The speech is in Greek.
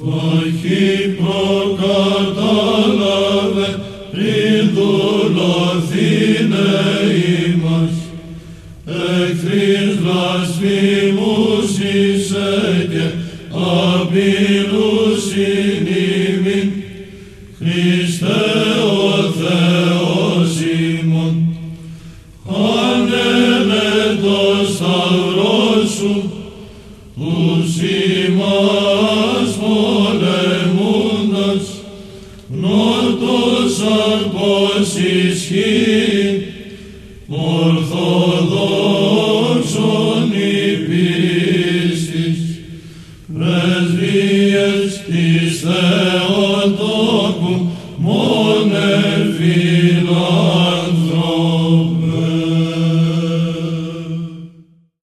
Όχι προκατάλαβε πριν δουλωθήνε ημάς, εχθρής βλασφήμους είσαι και απειλούς συνήμην, Χριστέ ο το σου, τους νότος αρπός ισχύει, ορθοδόξον η πίστης, πρεσβείες της Θεοτόκου μόνευ